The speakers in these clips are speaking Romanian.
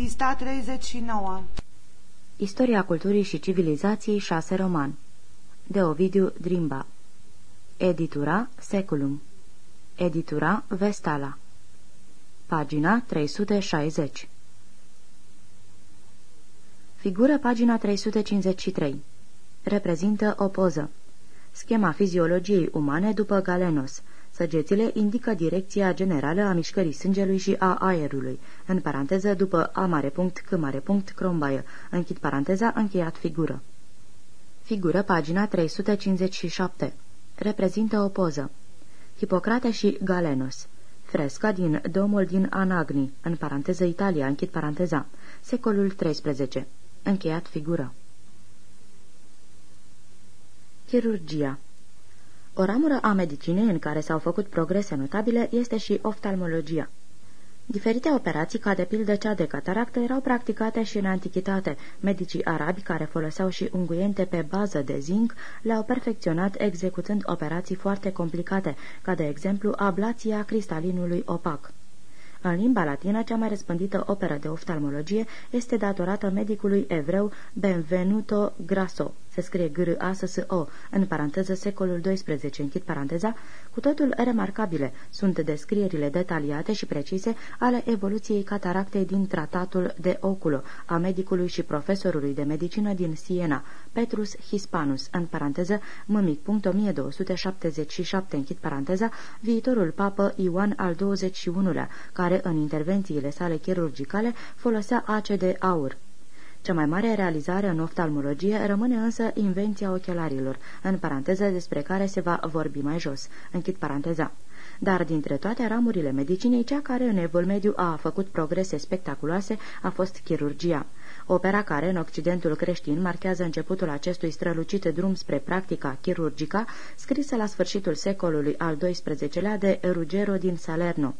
Pista 39 Istoria culturii și civilizației 6 roman. De Ovidiu Drimba. Editura Seculum. Editura Vestala. Pagina 360 Figură pagina 353 Reprezintă o poză. Schema fiziologiei umane după Galenos Săgețile indică direcția generală a mișcării sângelui și a aerului, în paranteză după A mare punct, C mare punct, crombaie, închid paranteza, încheiat figură. Figură, pagina 357. Reprezintă o poză. Hipocrate și Galenos. Fresca din Domul din Anagni, în paranteză Italia, închid paranteza, secolul XIII. Încheiat figură. Chirurgia o ramură a medicinei în care s-au făcut progrese notabile este și oftalmologia. Diferite operații, ca de pildă cea de cataractă, erau practicate și în antichitate. Medicii arabi, care foloseau și unguiente pe bază de zinc, le-au perfecționat executând operații foarte complicate, ca de exemplu ablația cristalinului opac. În limba latină, cea mai răspândită operă de oftalmologie este datorată medicului evreu Benvenuto Grasso, se scrie g r a s s o în paranteză secolul XII, închid paranteza, cu totul remarcabile sunt descrierile detaliate și precise ale evoluției cataractei din tratatul de oculo a medicului și profesorului de medicină din Siena, Petrus Hispanus, în paranteză mămic.1277, închid paranteza, viitorul papă Ioan al XXI-lea, care în intervențiile sale chirurgicale folosea ace de aur. Cea mai mare realizare în oftalmologie rămâne însă invenția ochelarilor, în paranteză despre care se va vorbi mai jos. Închid paranteza. Dar dintre toate ramurile medicinei, cea care în evul mediu a făcut progrese spectaculoase a fost chirurgia. Opera care, în Occidentul creștin, marchează începutul acestui strălucit drum spre practica chirurgica, scrisă la sfârșitul secolului al XII-lea de Ruggero din Salerno.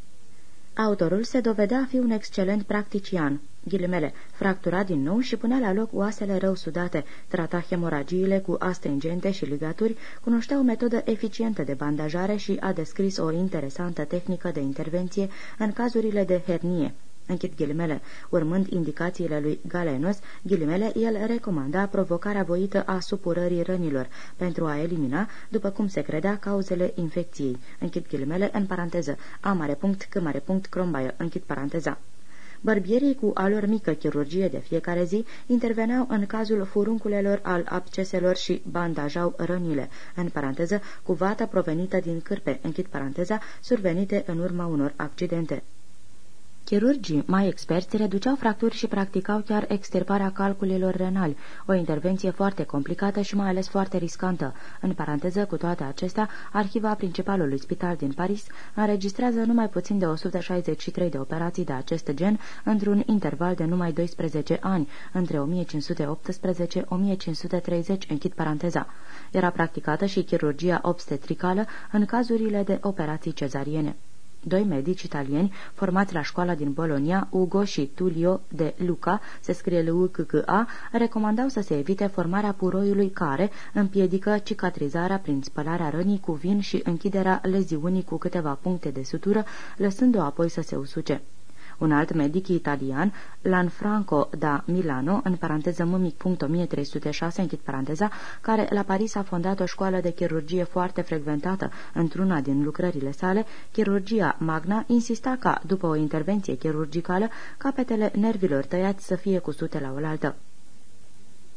Autorul se dovedea a fi un excelent practician, ghilimele, fractura din nou și punea la loc oasele rău sudate, trata hemoragiile cu astringente și ligaturi, cunoștea o metodă eficientă de bandajare și a descris o interesantă tehnică de intervenție în cazurile de hernie. Închid ghilimele. Urmând indicațiile lui Galenos, ghilimele, el recomanda provocarea voită a supurării rănilor pentru a elimina, după cum se credea, cauzele infecției. Închid ghilimele în paranteză. A mare punct, C mare punct, crombaie. Închid paranteza. Bărbierii cu a lor mică chirurgie de fiecare zi interveneau în cazul furunculelor al abceselor și bandajau rănile, în paranteză, cu vata provenită din cârpe, închid paranteza, survenite în urma unor accidente. Chirurgii mai experți reduceau fracturi și practicau chiar extirparea calculelor renali, o intervenție foarte complicată și mai ales foarte riscantă. În paranteză, cu toate acestea, arhiva principalului spital din Paris înregistrează numai puțin de 163 de operații de acest gen într-un interval de numai 12 ani, între 1518-1530, închid paranteza. Era practicată și chirurgia obstetricală în cazurile de operații cezariene. Doi medici italieni formați la școala din Bologna, Ugo și Tullio de Luca, se scrie l u c c a recomandau să se evite formarea puroiului care împiedică cicatrizarea prin spălarea rănii cu vin și închiderea leziunii cu câteva puncte de sutură, lăsându-o apoi să se usuce. Un alt medic italian, Lanfranco da Milano, în paranteză mâmic.1306, închid paranteza, care la Paris a fondat o școală de chirurgie foarte frecventată. Într-una din lucrările sale, chirurgia magna insista ca, după o intervenție chirurgicală, capetele nervilor tăiați să fie cusute la oaltă.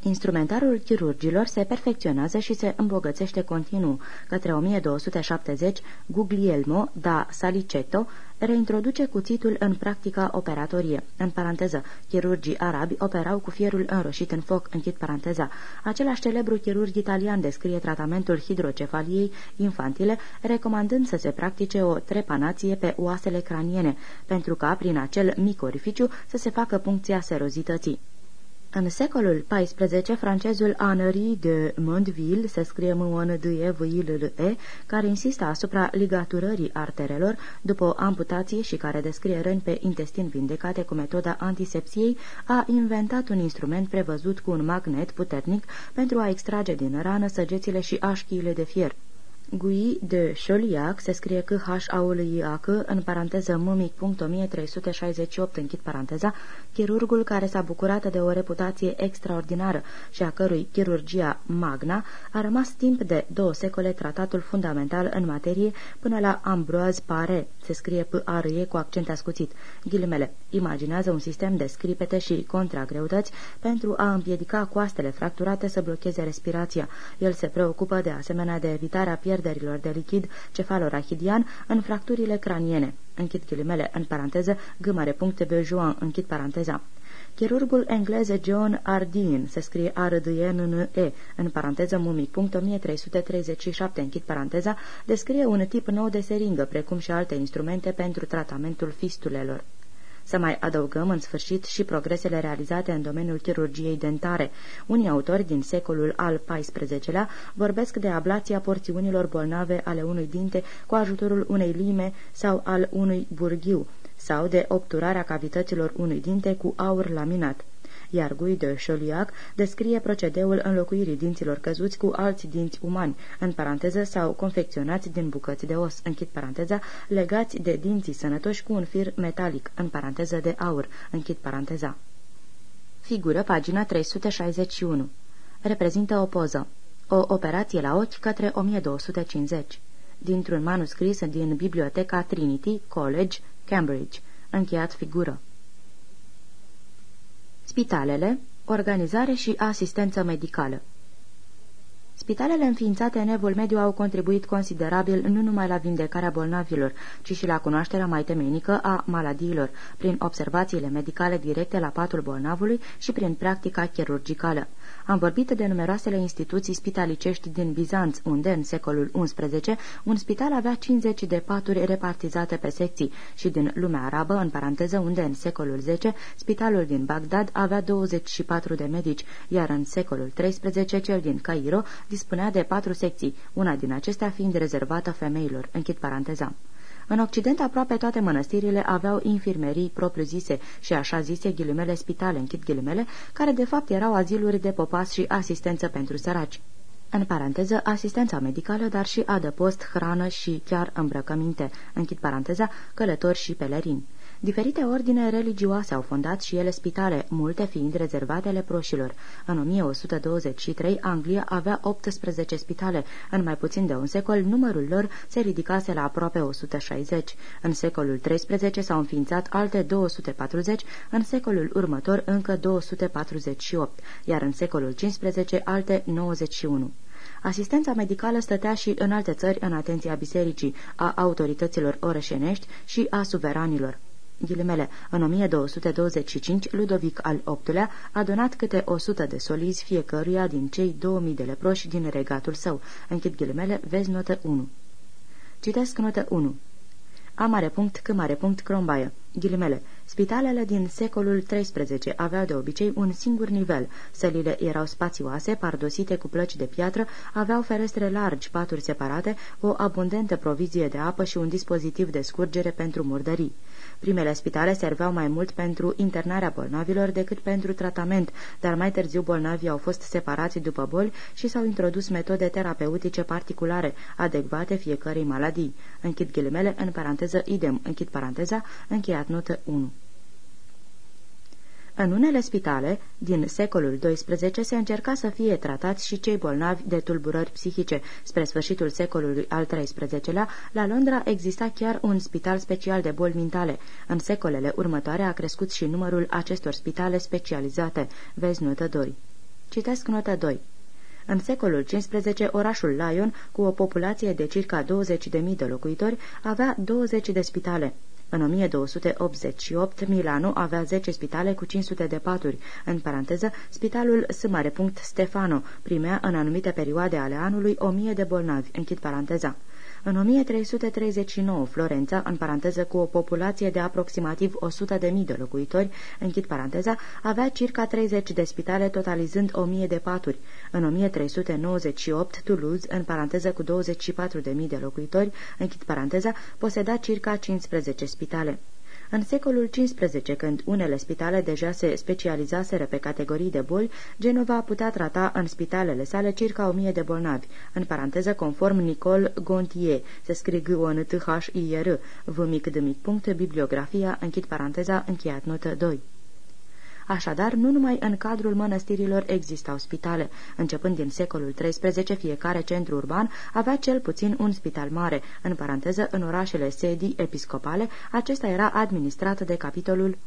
Instrumentarul chirurgilor se perfecționează și se îmbogățește continuu. Către 1270, Guglielmo da Saliceto reintroduce cuțitul în practica operatorie. În paranteză, chirurgii arabi operau cu fierul înroșit în foc, închid paranteza. Același celebru chirurg italian descrie tratamentul hidrocefaliei infantile, recomandând să se practice o trepanație pe oasele craniene, pentru ca, prin acel mic orificiu, să se facă puncția serozității. În secolul XIV, francezul Henri de Mondeville, se scrie m o n d e v i l l e care insistă asupra ligaturării arterelor după o amputație și care descrie răni pe intestin vindecate cu metoda antisepsiei, a inventat un instrument prevăzut cu un magnet puternic pentru a extrage din rană săgețile și așchiile de fier. Gui de Choliac se scrie că h a u l i a c în paranteză mmic.1368 închid paranteza, chirurgul care s-a bucurat de o reputație extraordinară și a cărui chirurgia magna a rămas timp de două secole tratatul fundamental în materie până la Ambroise Pare, se scrie p a r -E cu accent ascuțit, ghilimele, imaginează un sistem de scripete și contragreutăți pentru a împiedica coastele fracturate să blocheze respirația. El se preocupă de asemenea de evitarea pierderii pierderilor de lichid cefalorachidian în fracturile craniene. Închid ghilimele în paranteză, gâmare puncte Bejuan, închid paranteza. Chirurgul englez John Ardeen, se scrie a r d e n n e în paranteză mumic, punct 1337, închid paranteza, descrie un tip nou de seringă, precum și alte instrumente pentru tratamentul fistulelor. Să mai adăugăm în sfârșit și progresele realizate în domeniul chirurgiei dentare. Unii autori din secolul al XIV-lea vorbesc de ablația porțiunilor bolnave ale unui dinte cu ajutorul unei lime sau al unui burghiu, sau de obturarea cavităților unui dinte cu aur laminat iar Guy de Chauliac descrie procedeul înlocuirii dinților căzuți cu alți dinți umani, în paranteză sau confecționați din bucăți de os, închid paranteza, legați de dinții sănătoși cu un fir metalic, în paranteză de aur, închid paranteza. Figură pagina 361. Reprezintă o poză. O operație la ochi către 1250. Dintr-un manuscris din Biblioteca Trinity College, Cambridge. Încheiat figură. Spitalele, organizare și asistență medicală Spitalele înființate în evul mediu au contribuit considerabil nu numai la vindecarea bolnavilor, ci și la cunoașterea mai temeinică a maladiilor, prin observațiile medicale directe la patul bolnavului și prin practica chirurgicală. Am vorbit de numeroasele instituții spitalicești din Bizanț, unde, în secolul XI, un spital avea 50 de paturi repartizate pe secții și din lumea arabă, în paranteză, unde, în secolul X, spitalul din Bagdad avea 24 de medici, iar în secolul XIII, cel din Cairo, dispunea de patru secții, una din acestea fiind rezervată femeilor. Închid paranteza. În Occident, aproape toate mănăstirile aveau infirmerii propriu-zise și așa zise ghilimele spitale, închid ghilimele, care de fapt erau aziluri de popas și asistență pentru săraci. În paranteză, asistența medicală, dar și adăpost, hrană și chiar îmbrăcăminte, închid paranteza, călători și pelerini. Diferite ordine religioase au fondat și ele spitale, multe fiind rezervate leproșilor. În 1123, Anglia avea 18 spitale. În mai puțin de un secol, numărul lor se ridicase la aproape 160. În secolul XIII s-au înființat alte 240, în secolul următor încă 248, iar în secolul XV alte 91. Asistența medicală stătea și în alte țări în atenția bisericii, a autorităților orășenești și a suveranilor ghilimele, în 1225, Ludovic al VIII-lea a donat câte 100 de solizi fiecăruia din cei 2000 de leproși din regatul său. Închid ghilimele, vezi notă 1. Citesc notă 1. A mare punct, C mare punct, crombaie. Ghilimele. Spitalele din secolul XIII aveau de obicei un singur nivel. Sălile erau spațioase, pardosite cu plăci de piatră, aveau ferestre largi, paturi separate, o abundentă provizie de apă și un dispozitiv de scurgere pentru murdării. Primele spitale serveau mai mult pentru internarea bolnavilor decât pentru tratament, dar mai târziu bolnavii au fost separați după boli și s-au introdus metode terapeutice particulare, adecvate fiecărei maladii. Închid ghilimele, în paranteză idem, închid paranteza, încheiat notă 1. În unele spitale din secolul XII se încerca să fie tratați și cei bolnavi de tulburări psihice. Spre sfârșitul secolului al XIII-lea, la Londra exista chiar un spital special de boli mentale. În secolele următoare a crescut și numărul acestor spitale specializate. Vezi notă 2. Citesc notă 2. În secolul XV, orașul Lyon, cu o populație de circa 20.000 de locuitori, avea 20 de spitale. În 1288, Milano avea 10 spitale cu 500 de paturi. În paranteză, spitalul S. Stefano primea în anumite perioade ale anului 1000 de bolnavi. Închid paranteza. În 1339, Florența, în paranteză cu o populație de aproximativ 100.000 de locuitori, închid paranteza, avea circa 30 de spitale, totalizând 1000 de paturi. În 1398, Toulouse, în paranteză cu 24.000 de locuitori, închid paranteza, poseda circa 15 spitale. În secolul XV, când unele spitale deja se specializaseră pe categorii de boli, Genova putea trata în spitalele sale circa o mie de bolnavi, în paranteză conform Nicole Gontier, se scrie g o n t h i r v mic d mic punct, bibliografia, închid paranteza, încheiat notă 2. Așadar, nu numai în cadrul mănăstirilor existau spitale. Începând din secolul XIII, fiecare centru urban avea cel puțin un spital mare. În paranteză, în orașele sedii episcopale, acesta era administrat de capitolul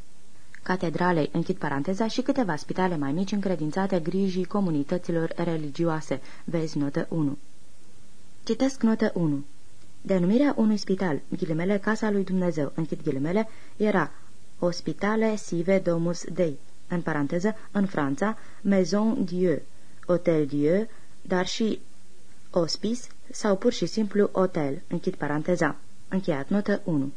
catedralei, închid paranteza, și câteva spitale mai mici încredințate grijii comunităților religioase. Vezi notă 1. Citesc notă 1. Denumirea unui spital, ghilimele Casa lui Dumnezeu, închid ghilimele, era Ospitale Sive Domus Dei, în paranteză, în Franța, Maison Dieu, Hotel Dieu, dar și Hospice sau pur și simplu Hotel, închid paranteza. Încheiat notă 1.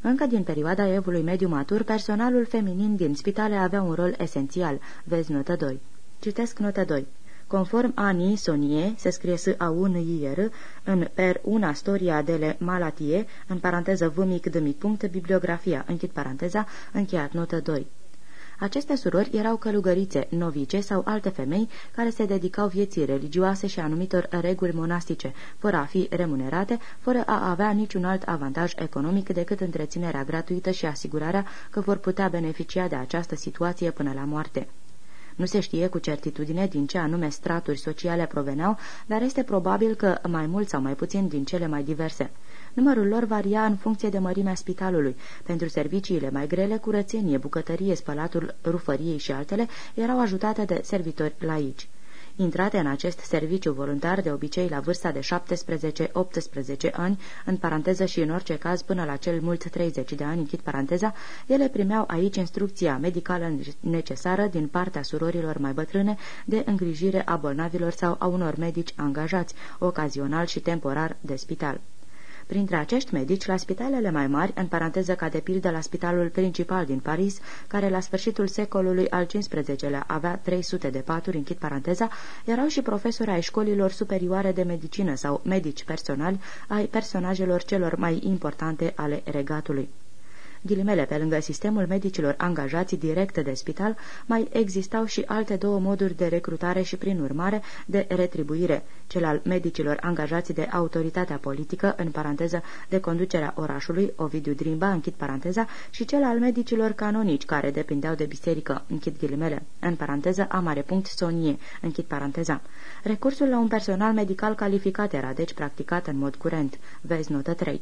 Încă din perioada evului mediu matur, personalul feminin din spitale avea un rol esențial. Vezi notă 2. Citesc notă 2. Conform Ani Sonie, se scrie s a un i r în per una storia dele malatie, în paranteză v mic d mic punct, bibliografia, închid paranteza, încheiat notă 2. Aceste surori erau călugărițe, novice sau alte femei care se dedicau vieții religioase și anumitor reguli monastice, fără a fi remunerate, fără a avea niciun alt avantaj economic decât întreținerea gratuită și asigurarea că vor putea beneficia de această situație până la moarte. Nu se știe cu certitudine din ce anume straturi sociale proveneau, dar este probabil că mai mult sau mai puțin din cele mai diverse. Numărul lor varia în funcție de mărimea spitalului. Pentru serviciile mai grele, curățenie, bucătărie, spălatul rufăriei și altele erau ajutate de servitori laici. Intrate în acest serviciu voluntar de obicei la vârsta de 17-18 ani, în paranteză și în orice caz până la cel mult 30 de ani, închid paranteza, ele primeau aici instrucția medicală necesară din partea surorilor mai bătrâne de îngrijire a bolnavilor sau a unor medici angajați, ocazional și temporar de spital. Printre acești medici, la spitalele mai mari, în paranteză ca de pildă la spitalul principal din Paris, care la sfârșitul secolului al XV-lea avea 300 de paturi, închid paranteza, erau și profesori ai școlilor superioare de medicină sau medici personali ai personajelor celor mai importante ale regatului ghilimele, pe lângă sistemul medicilor angajați direct de spital, mai existau și alte două moduri de recrutare și, prin urmare, de retribuire, cel al medicilor angajați de autoritatea politică, în paranteză, de conducerea orașului, Ovidiu Drimba, închid paranteza, și cel al medicilor canonici, care depindeau de biserică, închid ghilimele, în paranteză, a mare punct sonie, închid paranteza. Recursul la un personal medical calificat era, deci, practicat în mod curent. Vezi notă 3.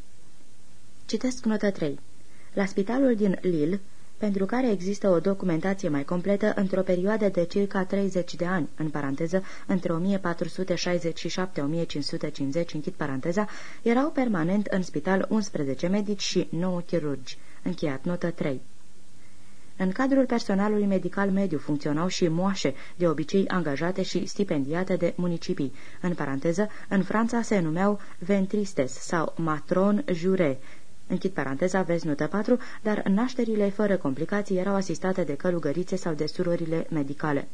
Citesc notă 3 la spitalul din Lille, pentru care există o documentație mai completă într-o perioadă de circa 30 de ani, în paranteză, între 1467-1550, închid paranteza, erau permanent în spital 11 medici și 9 chirurgi. Încheiat notă 3. În cadrul personalului medical mediu funcționau și moașe, de obicei angajate și stipendiate de municipii. În paranteză, în Franța se numeau ventristes sau matron jure, Închid paranteza, vezi notă 4, dar nașterile fără complicații erau asistate de călugărițe sau de surorile medicale.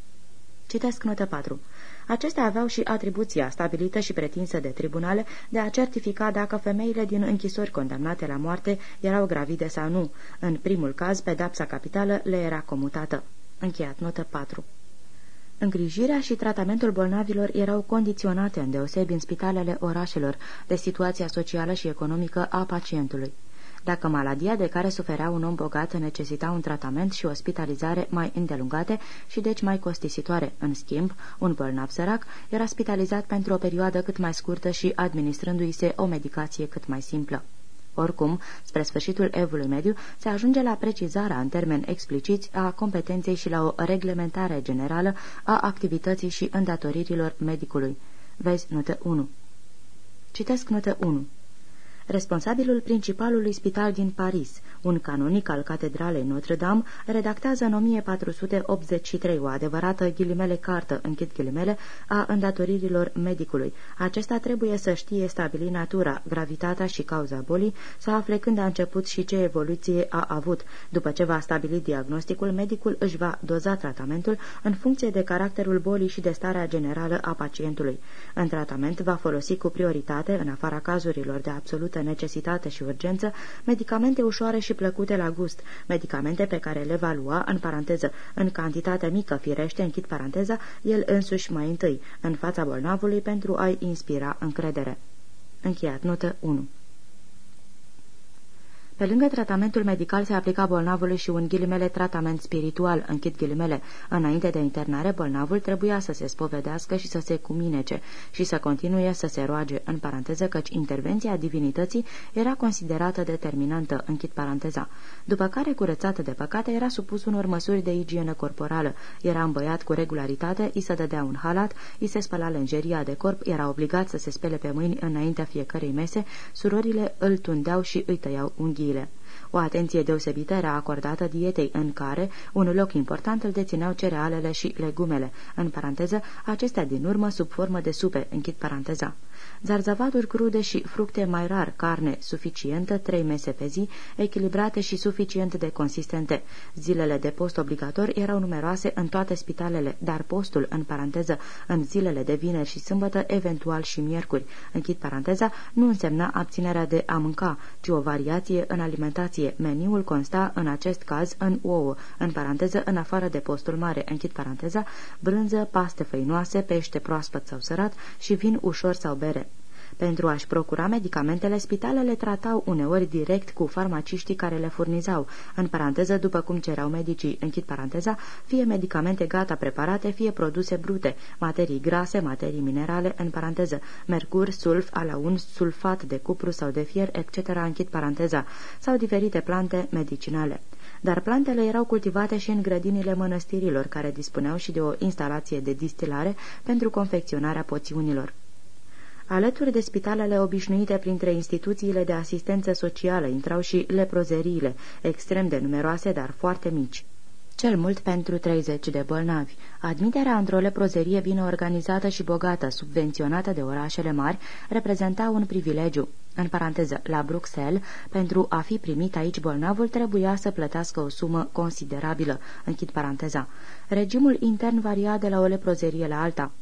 Citesc notă 4. Acestea aveau și atribuția stabilită și pretinsă de tribunale de a certifica dacă femeile din închisori condamnate la moarte erau gravide sau nu. În primul caz, pedapsa capitală le era comutată. Încheiat notă 4. Îngrijirea și tratamentul bolnavilor erau condiționate îndeosebi în spitalele orașelor de situația socială și economică a pacientului. Dacă maladia de care suferea un om bogat necesita un tratament și ospitalizare mai îndelungate și deci mai costisitoare, în schimb, un bolnav sărac era spitalizat pentru o perioadă cât mai scurtă și administrându-i se o medicație cât mai simplă. Oricum, spre sfârșitul evului mediu, se ajunge la precizarea în termeni expliciți a competenței și la o reglementare generală a activității și îndatoririlor medicului. Vezi notă 1. Citesc notă 1 responsabilul principalului spital din Paris, un canonic al catedralei Notre-Dame, redactează în 1483 o adevărată ghilimele cartă, închid ghilimele, a îndatoririlor medicului. Acesta trebuie să știe stabili natura, gravitatea și cauza bolii, să afle când a început și ce evoluție a avut. După ce va stabili diagnosticul, medicul își va doza tratamentul în funcție de caracterul bolii și de starea generală a pacientului. În tratament va folosi cu prioritate, în afara cazurilor de absolută înaltă necesitate și urgență, medicamente ușoare și plăcute la gust, medicamente pe care le va lua, în paranteză, în cantitate mică, firește, închid paranteza, el însuși mai întâi, în fața bolnavului pentru a-i inspira încredere. Încheiat notă 1 pe lângă tratamentul medical se aplica bolnavului și un ghilimele tratament spiritual, închid ghilimele. Înainte de internare, bolnavul trebuia să se spovedească și să se cuminece și să continue să se roage, în paranteză, căci intervenția divinității era considerată determinantă, închid paranteza. După care, curățată de păcate, era supus unor măsuri de igienă corporală. Era îmbăiat cu regularitate, îi se dădea un halat, îi se spăla lenjeria de corp, era obligat să se spele pe mâini înaintea fiecărei mese, surorile îl tundeau și îi tăiau unghii zile. O atenție deosebită era acordată dietei în care un loc important îl dețineau cerealele și legumele, în paranteză, acestea din urmă sub formă de supe, închid paranteza zarzavaduri crude și fructe mai rar, carne suficientă, trei mese pe zi, echilibrate și suficient de consistente. Zilele de post obligator erau numeroase în toate spitalele, dar postul, în paranteză, în zilele de vineri și sâmbătă, eventual și miercuri, închid paranteza, nu însemna abținerea de a mânca, ci o variație în alimentație. Meniul consta, în acest caz, în ouă, în paranteză, în afară de postul mare, închid paranteza, brânză, paste făinoase, pește proaspăt sau sărat și vin ușor sau bere. Pentru a-și procura medicamentele, spitalele tratau uneori direct cu farmaciștii care le furnizau, în paranteză după cum cereau medicii, închid paranteza, fie medicamente gata preparate, fie produse brute, materii grase, materii minerale, în paranteză, mercur, sulf, alaun, sulfat de cupru sau de fier, etc., închid paranteza, sau diferite plante medicinale dar plantele erau cultivate și în grădinile mănăstirilor, care dispuneau și de o instalație de distilare pentru confecționarea poțiunilor. Alături de spitalele obișnuite printre instituțiile de asistență socială intrau și leprozeriile, extrem de numeroase, dar foarte mici. Cel mult pentru 30 de bolnavi. Admiterea într-o leprozerie bine organizată și bogată, subvenționată de orașele mari, reprezenta un privilegiu. În paranteză, la Bruxelles, pentru a fi primit aici bolnavul, trebuia să plătească o sumă considerabilă. Închid paranteza. Regimul intern varia de la o leprozerie la alta.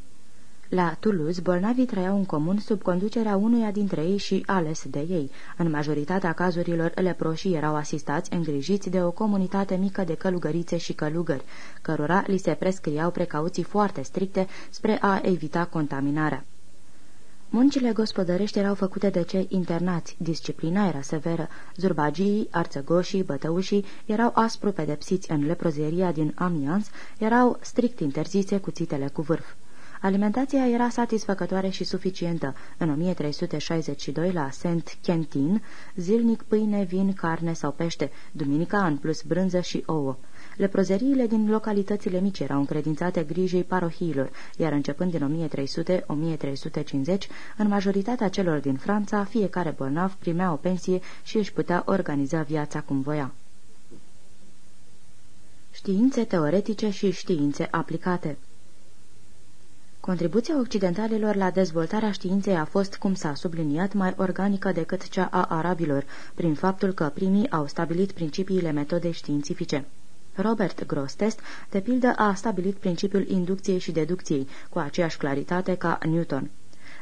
La Toulouse, bolnavii trăiau în comun sub conducerea unuia dintre ei și ales de ei. În majoritatea cazurilor, leproșii erau asistați, îngrijiți de o comunitate mică de călugărițe și călugări, cărora li se prescriau precauții foarte stricte spre a evita contaminarea. Muncile gospodărești erau făcute de cei internați, disciplina era severă, zurbagii, arțăgoșii, bătăușii erau aspru pedepsiți în leprozeria din Amiens, erau strict interzise cuțitele cu vârf. Alimentația era satisfăcătoare și suficientă. În 1362, la Saint-Quentin, zilnic pâine, vin, carne sau pește, duminica în plus brânză și ouă. Leprozeriile din localitățile mici erau încredințate grijei parohiilor, iar începând din 1300-1350, în majoritatea celor din Franța, fiecare bolnav primea o pensie și își putea organiza viața cum voia. Științe teoretice și științe aplicate Contribuția occidentalilor la dezvoltarea științei a fost, cum s-a subliniat, mai organică decât cea a arabilor, prin faptul că primii au stabilit principiile metodei științifice. Robert Grostest, de pildă, a stabilit principiul inducției și deducției, cu aceeași claritate ca Newton.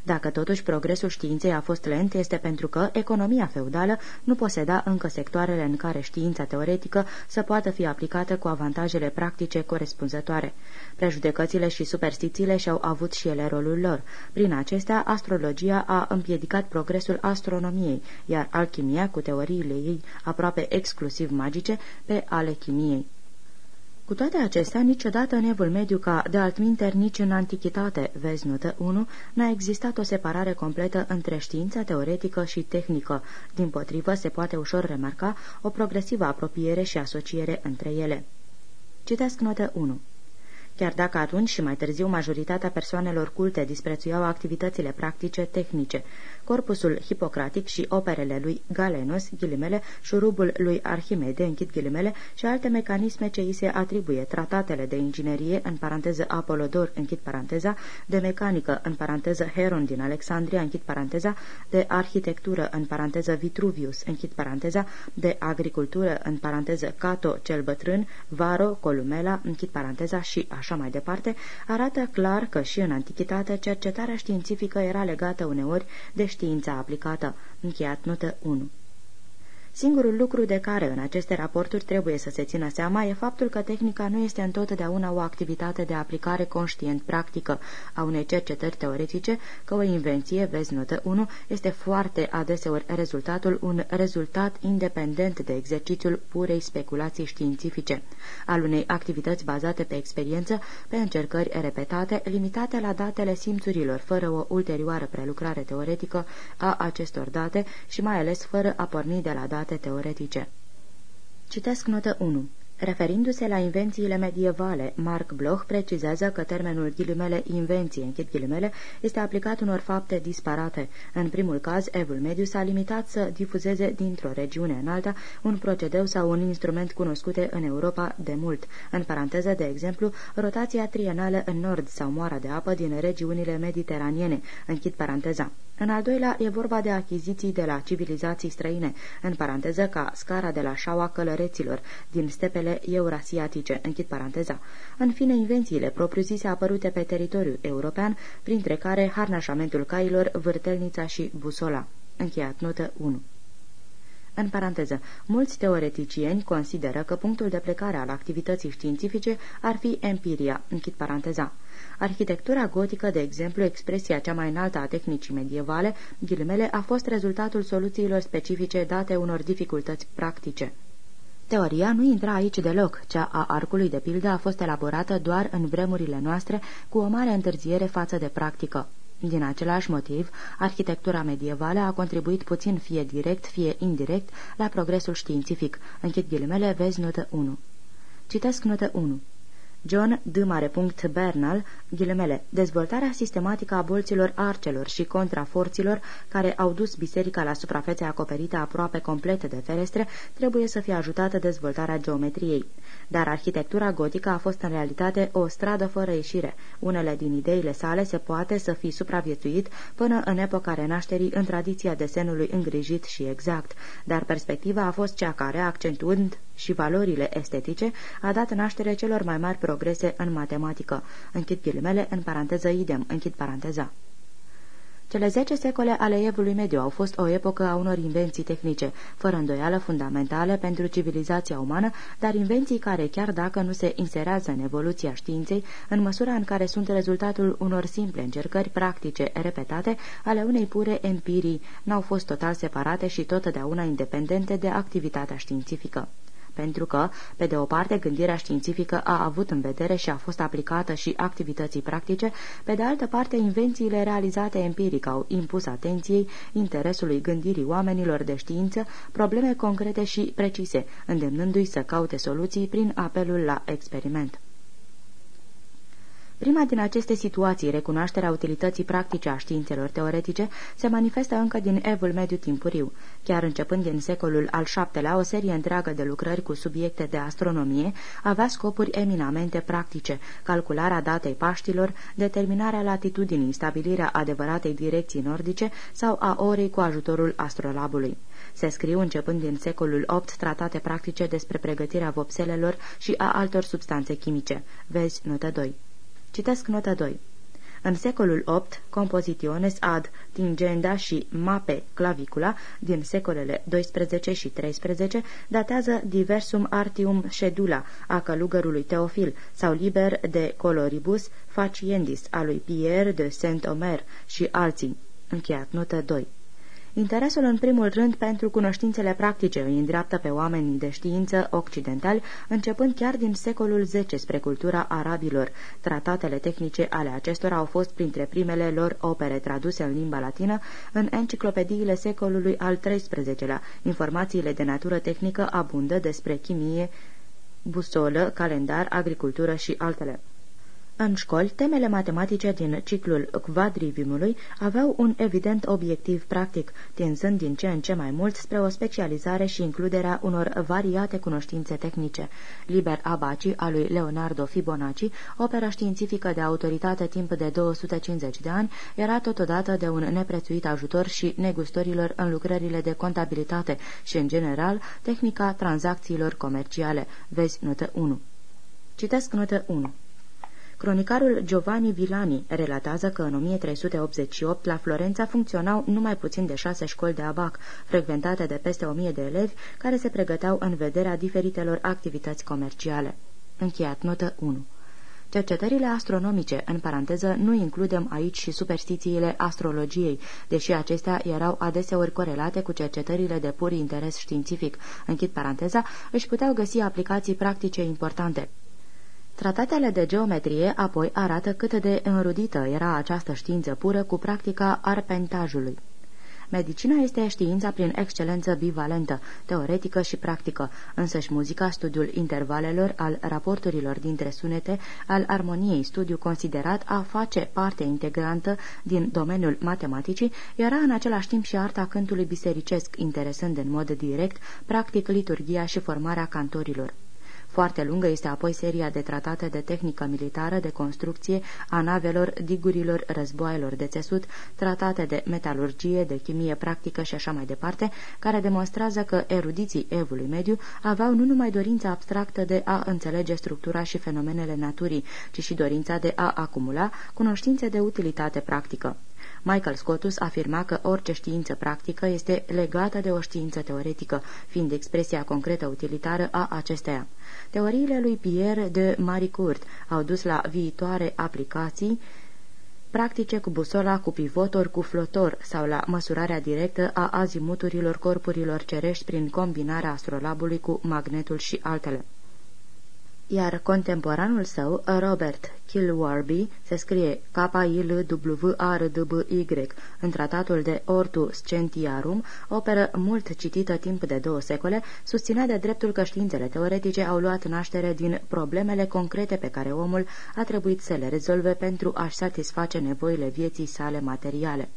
Dacă totuși progresul științei a fost lent, este pentru că economia feudală nu poseda încă sectoarele în care știința teoretică să poată fi aplicată cu avantajele practice corespunzătoare. Prejudecățile și superstițiile și-au avut și ele rolul lor. Prin acestea, astrologia a împiedicat progresul astronomiei, iar alchimia, cu teoriile ei aproape exclusiv magice, pe ale chimiei. Cu toate acestea, niciodată în evul mediu ca de altminter nici în antichitate, vezi notă 1, n-a existat o separare completă între știința teoretică și tehnică. Din potrivă, se poate ușor remarca o progresivă apropiere și asociere între ele. Citesc notă 1. Chiar dacă atunci și mai târziu majoritatea persoanelor culte disprețuiau activitățile practice tehnice, corpusul hipocratic și operele lui Galenos, ghilimele, șurubul lui Arhimede, închid ghilimele, și alte mecanisme ce îi se atribuie, tratatele de inginerie, în paranteză Apolodor, închid paranteza, de mecanică, în paranteză Heron din Alexandria, închid paranteza, de arhitectură, în paranteză Vitruvius, închid paranteza, de agricultură, în paranteză Cato cel bătrân, Varo, Columela, închid paranteza și așa așa mai departe, arată clar că și în antichitate cercetarea științifică era legată uneori de știința aplicată. Încheiat notă 1. Singurul lucru de care în aceste raporturi trebuie să se țină seama e faptul că tehnica nu este întotdeauna o activitate de aplicare conștient practică a unei cercetări teoretice, că o invenție, vezi notă 1, este foarte adeseori rezultatul un rezultat independent de exercițiul purei speculații științifice, al unei activități bazate pe experiență, pe încercări repetate, limitate la datele simțurilor, fără o ulterioară prelucrare teoretică a acestor date și mai ales fără a porni de la date date teoretice. Citesc notă 1. Referindu-se la invențiile medievale, Mark Bloch precizează că termenul ghilimele invenție, închid ghilimele, este aplicat unor fapte disparate. În primul caz, evul mediu s-a limitat să difuzeze dintr-o regiune în alta un procedeu sau un instrument cunoscute în Europa de mult. În paranteză, de exemplu, rotația trienală în nord sau moara de apă din regiunile mediteraniene, închid paranteza. În al doilea e vorba de achiziții de la civilizații străine, în paranteză ca scara de la șaua călăreților, din stepele eurasiatice, închid paranteza. În fine, invențiile propriu-zise apărute pe teritoriul european, printre care harnașamentul cailor, vârtelnița și busola. Încheiat notă 1. În paranteză, mulți teoreticieni consideră că punctul de plecare al activității științifice ar fi empiria, închid paranteza. Arhitectura gotică, de exemplu, expresia cea mai înaltă a tehnicii medievale, ghilimele, a fost rezultatul soluțiilor specifice date unor dificultăți practice. Teoria nu intra aici deloc, cea a arcului de pildă a fost elaborată doar în vremurile noastre, cu o mare întârziere față de practică. Din același motiv, arhitectura medievală a contribuit puțin fie direct, fie indirect la progresul științific. Închid ghilimele, vezi notă 1. Citesc notă 1. John D. Bernal, ghilimele, dezvoltarea sistematică a bolților arcelor și contraforților care au dus biserica la suprafețe acoperite aproape complete de ferestre, trebuie să fie ajutată dezvoltarea geometriei. Dar arhitectura gotică a fost în realitate o stradă fără ieșire. Unele din ideile sale se poate să fi supraviețuit până în epoca renașterii în tradiția desenului îngrijit și exact, dar perspectiva a fost cea care, accentuând și valorile estetice, a dat naștere celor mai mari progrese în matematică. Închid ghilimele, în paranteză idem, închid paranteza. Cele zece secole ale evului mediu au fost o epocă a unor invenții tehnice, fără îndoială fundamentale pentru civilizația umană, dar invenții care, chiar dacă nu se inserează în evoluția științei, în măsura în care sunt rezultatul unor simple încercări practice repetate ale unei pure empirii, n-au fost total separate și totdeauna independente de activitatea științifică pentru că, pe de o parte, gândirea științifică a avut în vedere și a fost aplicată și activității practice, pe de altă parte, invențiile realizate empiric au impus atenției interesului gândirii oamenilor de știință probleme concrete și precise, îndemnându-i să caute soluții prin apelul la experiment. Prima din aceste situații, recunoașterea utilității practice a științelor teoretice, se manifestă încă din evul mediu timpuriu. Chiar începând din secolul al VII-lea, o serie întreagă de lucrări cu subiecte de astronomie avea scopuri eminamente practice, calcularea datei Paștilor, determinarea latitudinii, stabilirea adevăratei direcții nordice sau a orei cu ajutorul astrolabului. Se scriu începând din secolul VIII tratate practice despre pregătirea vopselelor și a altor substanțe chimice. Vezi notă 2. Citesc nota 2. În secolul VIII, Compositiones ad Tingenda și Mape Clavicula din secolele 12 și 13 datează Diversum Artium Schedula a călugărului Teofil sau Liber de Coloribus Faciendis a lui Pierre de Saint-Omer și alții. Încheiat notă 2. Interesul în primul rând pentru cunoștințele practice îi îndreaptă pe oamenii de știință occidentali, începând chiar din secolul X spre cultura arabilor. Tratatele tehnice ale acestora au fost printre primele lor opere traduse în limba latină în enciclopediile secolului al XIII-lea. Informațiile de natură tehnică abundă despre chimie, busolă, calendar, agricultură și altele. În școli, temele matematice din ciclul quadriviumului aveau un evident obiectiv practic, tinzând din ce în ce mai mult spre o specializare și includerea unor variate cunoștințe tehnice. Liber Abaci, a lui Leonardo Fibonacci, opera științifică de autoritate timp de 250 de ani, era totodată de un neprețuit ajutor și negustorilor în lucrările de contabilitate și, în general, tehnica tranzacțiilor comerciale. Vezi notă 1. Citesc notă 1. Cronicarul Giovanni Villani relatează că în 1388 la Florența funcționau numai puțin de șase școli de abac, frecventate de peste o mie de elevi care se pregăteau în vederea diferitelor activități comerciale. Încheiat notă 1 Cercetările astronomice, în paranteză, nu includem aici și superstițiile astrologiei, deși acestea erau adeseori corelate cu cercetările de pur interes științific, închid paranteza, își puteau găsi aplicații practice importante. Tratatele de geometrie apoi arată cât de înrudită era această știință pură cu practica arpentajului. Medicina este știința prin excelență bivalentă, teoretică și practică, însăși muzica, studiul intervalelor, al raporturilor dintre sunete, al armoniei, studiu considerat a face parte integrantă din domeniul matematicii, era în același timp și arta cântului bisericesc, interesând în mod direct, practic, liturgia și formarea cantorilor. Foarte lungă este apoi seria de tratate de tehnică militară, de construcție a navelor, digurilor, războaielor de țesut, tratate de metalurgie, de chimie practică și așa mai departe, care demonstrează că erudiții evului mediu aveau nu numai dorința abstractă de a înțelege structura și fenomenele naturii, ci și dorința de a acumula cunoștințe de utilitate practică. Michael Scotus afirma că orice știință practică este legată de o știință teoretică, fiind expresia concretă utilitară a acesteia. Teoriile lui Pierre de Maricourt au dus la viitoare aplicații practice cu busola, cu pivotor, cu flotor sau la măsurarea directă a azimuturilor corpurilor cerești prin combinarea astrolabului cu magnetul și altele iar contemporanul său, Robert Kilwarby, se scrie K-I-L-W-R-D-B-Y, în tratatul de Ortu Scentiarum, operă mult citită timp de două secole, susținea de dreptul că științele teoretice au luat naștere din problemele concrete pe care omul a trebuit să le rezolve pentru a-și satisface nevoile vieții sale materiale.